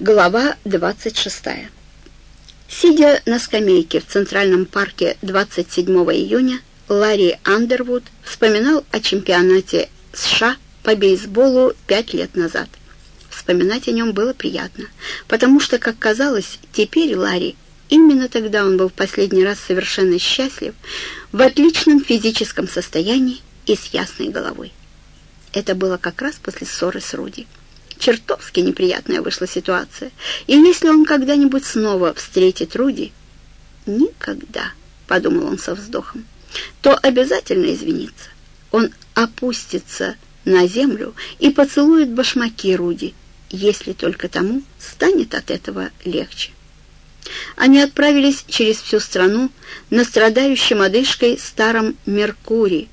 Глава 26. Сидя на скамейке в Центральном парке 27 июня, Ларри Андервуд вспоминал о чемпионате США по бейсболу пять лет назад. Вспоминать о нем было приятно, потому что, как казалось, теперь Ларри, именно тогда он был в последний раз совершенно счастлив, в отличном физическом состоянии и с ясной головой. Это было как раз после ссоры с Руди. Чертовски неприятная вышла ситуация. И если он когда-нибудь снова встретит Руди... Никогда, — подумал он со вздохом, — то обязательно извинится. Он опустится на землю и поцелует башмаки Руди, если только тому станет от этого легче. Они отправились через всю страну на страдающем одышкой старом Меркурии,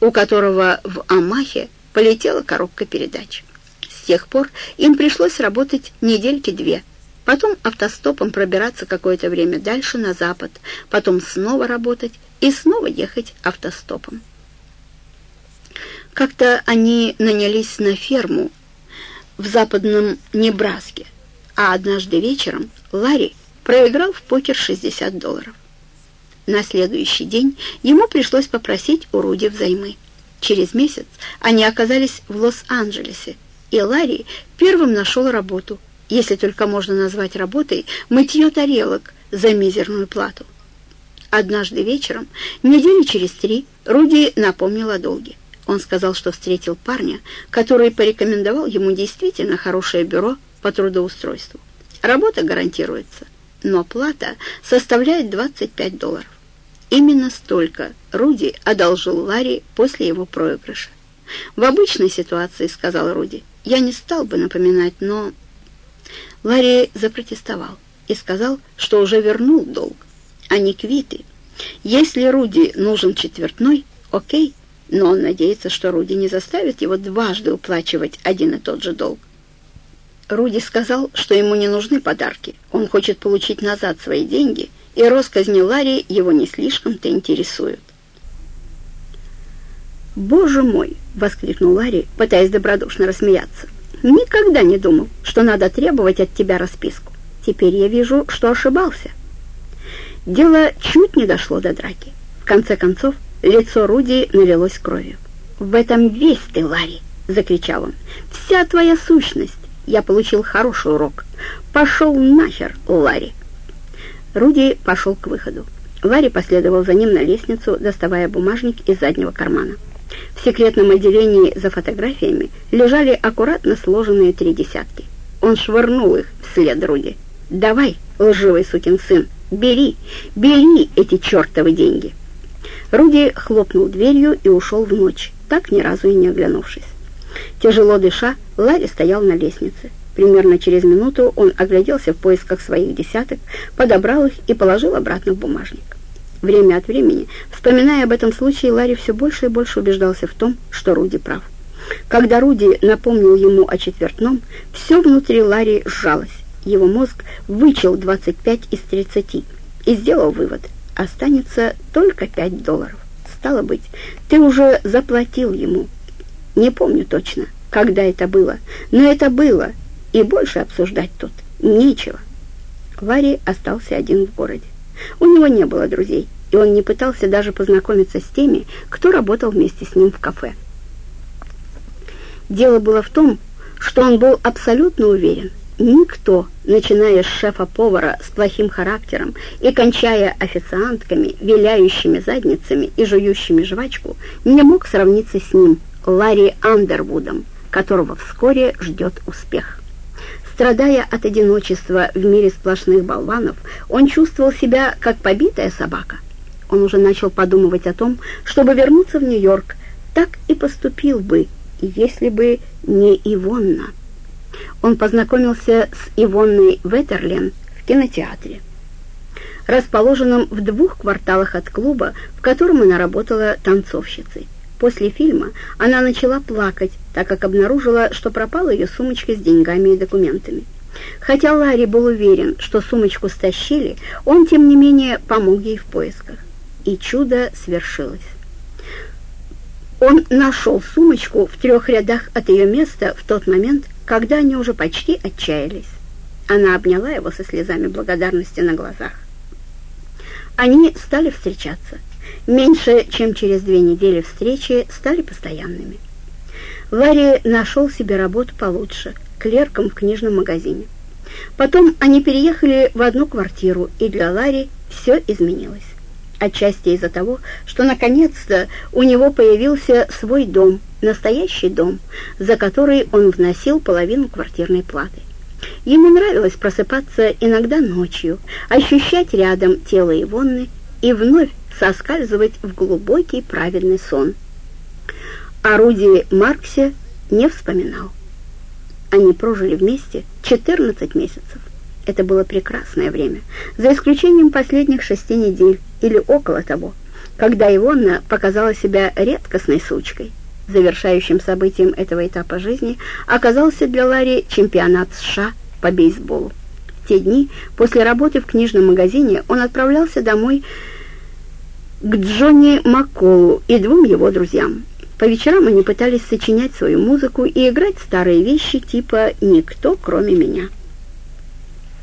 у которого в Амахе полетела коробка передач тех пор им пришлось работать недельки две, потом автостопом пробираться какое-то время дальше на запад, потом снова работать и снова ехать автостопом. Как-то они нанялись на ферму в западном Небраске, а однажды вечером Ларри проиграл в покер 60 долларов. На следующий день ему пришлось попросить у Руди взаймы. Через месяц они оказались в Лос-Анджелесе, и Ларри первым нашел работу, если только можно назвать работой, мытье тарелок за мизерную плату. Однажды вечером, недели через три, Руди напомнил о долге. Он сказал, что встретил парня, который порекомендовал ему действительно хорошее бюро по трудоустройству. Работа гарантируется, но плата составляет 25 долларов. Именно столько Руди одолжил Ларри после его проигрыша. «В обычной ситуации, — сказал Руди, — я не стал бы напоминать, но...» Ларри запротестовал и сказал, что уже вернул долг, а не квиты. Если Руди нужен четвертной, окей, но он надеется, что Руди не заставит его дважды уплачивать один и тот же долг. Руди сказал, что ему не нужны подарки, он хочет получить назад свои деньги, и росказни Ларри его не слишком-то интересуют. «Боже мой!» — воскликнул Ларри, пытаясь добродушно рассмеяться. «Никогда не думал, что надо требовать от тебя расписку. Теперь я вижу, что ошибался». Дело чуть не дошло до драки. В конце концов, лицо Руди налилось кровью. «В этом весь ты, Ларри!» — закричал он. «Вся твоя сущность! Я получил хороший урок. Пошел нахер, Ларри!» Руди пошел к выходу. Ларри последовал за ним на лестницу, доставая бумажник из заднего кармана. В секретном отделении за фотографиями лежали аккуратно сложенные три десятки. Он швырнул их вслед Руди. «Давай, лживый сукин сын, бери, бери эти чертовы деньги!» Руди хлопнул дверью и ушел в ночь, так ни разу и не оглянувшись. Тяжело дыша, Ларри стоял на лестнице. Примерно через минуту он огляделся в поисках своих десяток, подобрал их и положил обратно в бумажник. Время от времени, вспоминая об этом случае, Ларри все больше и больше убеждался в том, что Руди прав. Когда Руди напомнил ему о четвертном, все внутри Ларри сжалось. Его мозг вычел 25 из 30 и сделал вывод. Останется только 5 долларов. Стало быть, ты уже заплатил ему. Не помню точно, когда это было, но это было, и больше обсуждать тут нечего. Ларри остался один в городе. У него не было друзей, и он не пытался даже познакомиться с теми, кто работал вместе с ним в кафе. Дело было в том, что он был абсолютно уверен, никто, начиная с шефа-повара с плохим характером и кончая официантками, виляющими задницами и жующими жвачку, не мог сравниться с ним, Ларри Андервудом, которого вскоре ждет успех. Страдая от одиночества в мире сплошных болванов, он чувствовал себя как побитая собака. Он уже начал подумывать о том, чтобы вернуться в Нью-Йорк. Так и поступил бы, если бы не Ивонна. Он познакомился с Ивонной Веттерлен в кинотеатре, расположенном в двух кварталах от клуба, в котором она работала танцовщицей. После фильма она начала плакать, так как обнаружила, что пропала ее сумочка с деньгами и документами. Хотя Ларри был уверен, что сумочку стащили, он, тем не менее, помог ей в поисках. И чудо свершилось. Он нашел сумочку в трех рядах от ее места в тот момент, когда они уже почти отчаялись. Она обняла его со слезами благодарности на глазах. Они стали встречаться. Меньше чем через две недели встречи стали постоянными. Ларри нашел себе работу получше, клерком в книжном магазине. Потом они переехали в одну квартиру, и для Ларри все изменилось. Отчасти из-за того, что наконец-то у него появился свой дом, настоящий дом, за который он вносил половину квартирной платы. Ему нравилось просыпаться иногда ночью, ощущать рядом тело Ивонны и вновь соскальзывать в глубокий правильный сон. О Руди Марксе не вспоминал. Они прожили вместе 14 месяцев. Это было прекрасное время, за исключением последних шести недель или около того, когда Ивонна показала себя редкостной сучкой. Завершающим событием этого этапа жизни оказался для Ларри чемпионат США по бейсболу. В те дни после работы в книжном магазине он отправлялся домой к Джонни Макколу и двум его друзьям. По вечерам они пытались сочинять свою музыку и играть старые вещи типа «Никто, кроме меня».